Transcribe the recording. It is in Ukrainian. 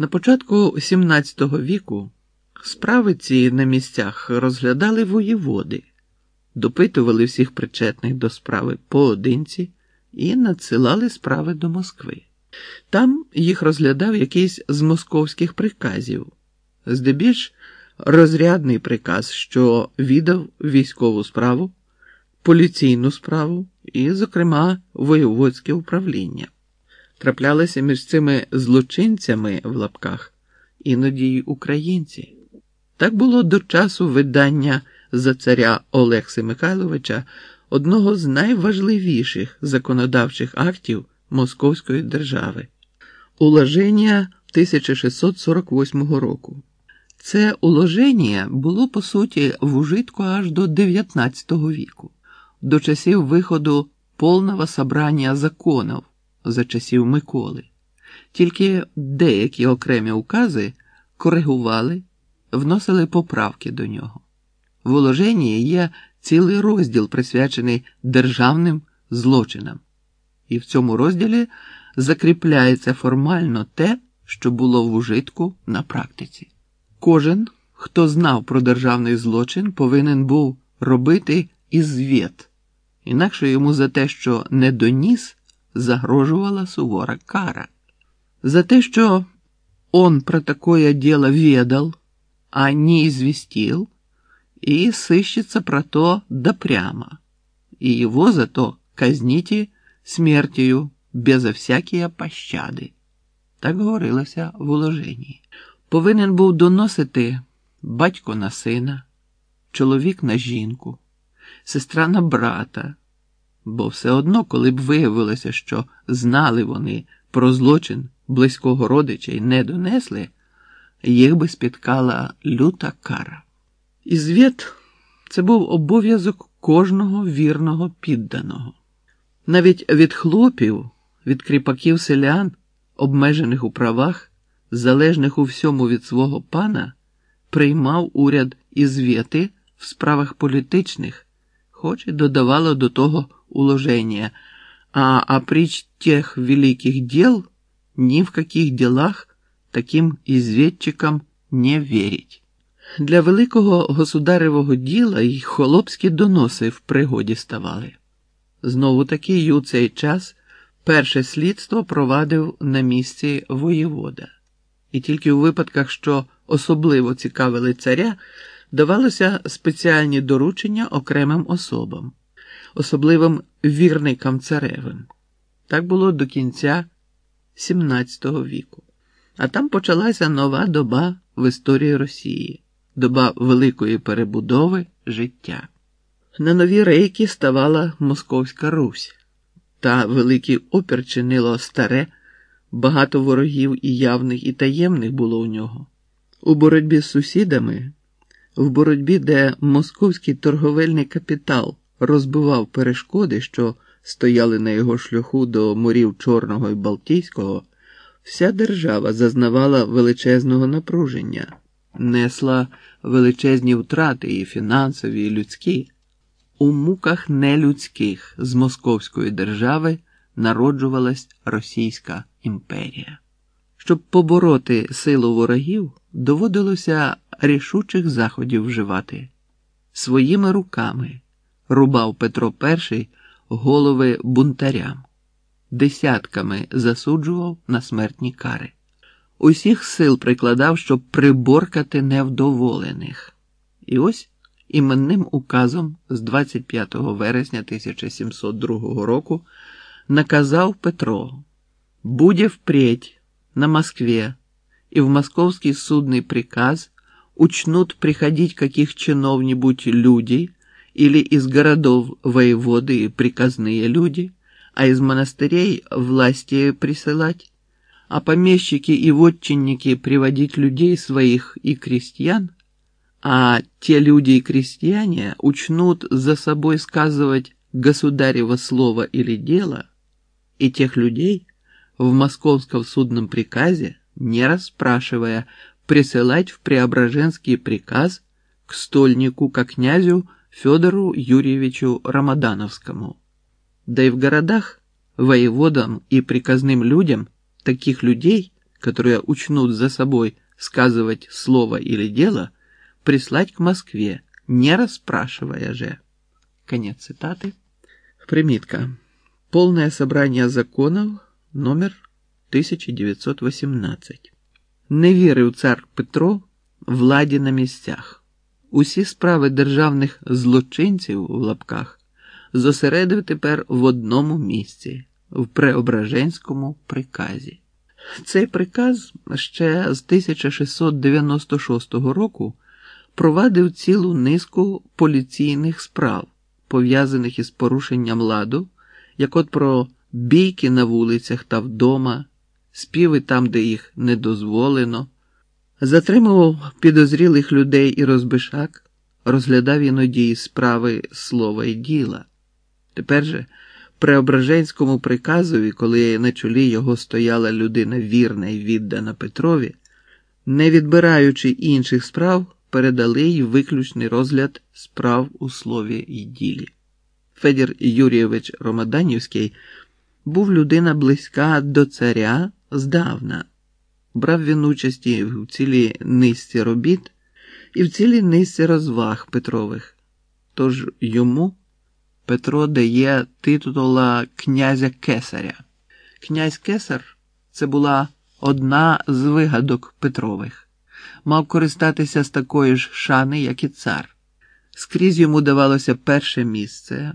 На початку XVII віку справи ці на місцях розглядали воєводи, допитували всіх причетних до справи поодинці і надсилали справи до Москви. Там їх розглядав якийсь з московських приказів, здебільш розрядний приказ, що віддав військову справу, поліційну справу і, зокрема, воєводське управління. Траплялися між цими злочинцями в лапках іноді й українці. Так було до часу видання за царя Олекси Михайловича одного з найважливіших законодавчих актів Московської держави уложення 1648 року. Це уложення було по суті в ужитку аж до 19 віку, до часів виходу повного собрання законів за часів Миколи. Тільки деякі окремі укази коригували, вносили поправки до нього. В уложенні є цілий розділ, присвячений державним злочинам, і в цьому розділі закріпляється формально те, що було в ужитку на практиці. Кожен, хто знав про державний злочин, повинен був робити і звіт, інакше йому за те, що не доніс, загрожувала сувора кара. За те, що он про такое дело ведал, а не известил, и сыщется про то да и его за то казните смертью безо всякої пощади. Так говорилося в уложенні. Повинен був доносити батько на сина, чоловік на жінку, сестра на брата, бо все одно, коли б виявилося, що знали вони про злочин близького родича й не донесли, їх би спіткала люта кара. І звіт це був обов'язок кожного вірного підданого. Навіть від хлопів, від кріпаків селян, обмежених у правах, залежних у всьому від свого пана, приймав уряд і звіти в справах політичних, хоч і додавало до того уложення, а опріч тех великих дел ні в каких делах таким ізвідчикам не вірить. Для великого государевого діла й холопські доноси в пригоді ставали. Знову таки й у цей час перше слідство провадив на місці воєвода, і тільки у випадках, що особливо цікавили царя, давалося спеціальні доручення окремим особам, особливим вірникам царевим. Так було до кінця XVII віку. А там почалася нова доба в історії Росії, доба великої перебудови життя. На нові рейки ставала Московська Русь, та великий опір чинило старе, багато ворогів і явних, і таємних було у нього. У боротьбі з сусідами, в боротьбі, де московський торговельний капітал розбивав перешкоди, що стояли на його шляху до морів Чорного і Балтійського, вся держава зазнавала величезного напруження, несла величезні втрати і фінансові, і людські. У муках нелюдських з Московської держави народжувалась Російська імперія. Щоб побороти силу ворогів, доводилося рішучих заходів вживати. Своїми руками рубав Петро І голови бунтарям, десятками засуджував на смертні кари. Усіх сил прикладав, щоб приборкати невдоволених. І ось іменним указом з 25 вересня 1702 року наказав Петро «Буде впредь на Москве и в московский судный приказ учнут приходить каких чинов-нибудь люди или из городов воеводы и приказные люди, а из монастырей власти присылать, а помещики и вотчинники приводить людей своих и крестьян, а те люди и крестьяне учнут за собой сказывать государево слово или дело, и тех людей в московском судном приказе, не расспрашивая, присылать в Преображенский приказ к стольнику, как князю Федору Юрьевичу Рамадановскому. Да и в городах воеводам и приказным людям таких людей которые учнут за собой сказывать слово или дело, прислать к Москве, не расспрашивая же. Конец цитаты. Примітка. Полное собрание законов, номер 1918. Не вірив цар Петро владі на місцях. Усі справи державних злочинців в лапках зосередив тепер в одному місці, в Преображенському приказі. Цей приказ ще з 1696 року провадив цілу низку поліційних справ, пов'язаних із порушенням ладу, як от про бійки на вулицях та вдома, співи там, де їх не дозволено, затримував підозрілих людей і розбишак, розглядав іноді справи слова і діла. Тепер же Преображенському приказові, коли на чолі його стояла людина вірна і віддана Петрові, не відбираючи інших справ, передали й виключний розгляд справ у слові і ділі. Федір Юрійович Ромаданівський був людина близька до царя здавна, брав він участі в цілій низці робіт і в цілій низці розваг Петрових. Тож йому Петро дає титула князя Кесаря. Князь Кесар це була одна з вигадок Петрових, мав користатися з такої ж шани, як і цар. Скрізь йому давалося перше місце.